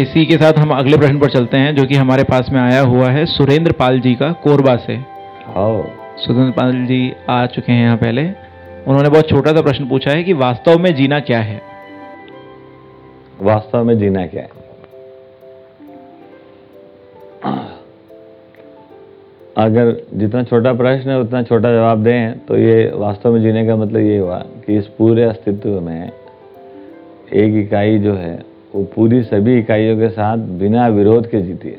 इसी के साथ हम अगले प्रश्न पर चलते हैं जो कि हमारे पास में आया हुआ है सुरेंद्र पाल जी का कोरबा से। सुरेंद्र पाल जी आ चुके हैं यहाँ पहले। उन्होंने बहुत छोटा सा प्रश्न पूछा है कि वास्तव में जीना क्या है? वास्तव में जीना क्या है? अगर जितना छोटा प्रश्न है उतना छोटा जवाब दें तो ये वास्तव में जीने का मतलब ये हुआ कि इस पूरे अस्तित्व में एक इकाई जो है वो पूरी सभी इकाइयों के साथ बिना विरोध के जीती है।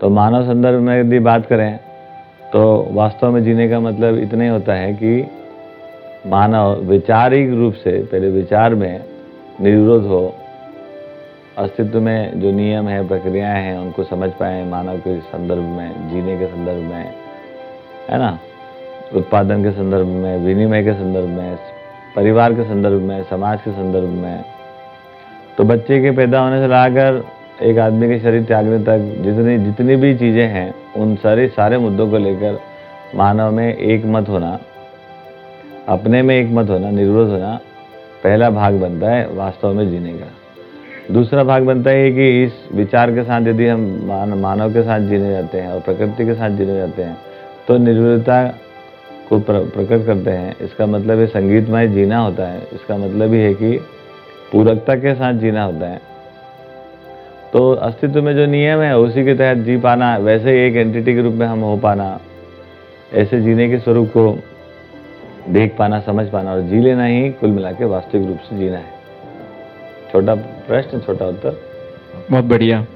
तो मानव संदर्भ में यदि बात करें तो वास्तव में जीने का मतलब इतना ही होता है कि मानव वैचारिक रूप से, पहले विचार में निर्विरोध हो, अस्तित्व में जो नियम है, प्रक्रियाएँ हैं, उनको समझ पाए मानव के संदर्भ में, जीने के संदर्भ में, है ना? उत्पादन के संदर्भ में, विनिमय के संदर्भ में, परिवार के संदर्भ में, समाज के संदर्भ में तो बच्चे के पैदा होने से लाकर एक आदमी के शरीर त्यागने तक जितनी जितनी भी चीज़ें हैं उन सारे सारे मुद्दों को लेकर मानव में एक मत होना अपने में एक मत होना निर्वोध होना पहला भाग बनता है वास्तव में जीने का। दूसरा भाग बनता है कि इस विचार के साथ यदि हम मान, मानव के साथ जीने जाते हैं और प्रकृति के साथ जीने जाते हैं तो निर्विरोधता को प्र, प्रकट करते हैं। इसका मतलब है संगीतमय जीना होता है। इसका मतलब ही है कि पूरकता के साथ जीना होता है। तो अस्तित्व में जो नियम है, उसी के तहत जी पाना, वैसे ही एक एंटिटी के रूप में हम हो पाना, ऐसे जीने के स्वरूप को देख पाना, समझ पाना और जी लेना ही कुल मिला के वास्तविक रूप से जीना है। छोटा प्रश्न, छोटा उत्तर? बहुत बढ़िया।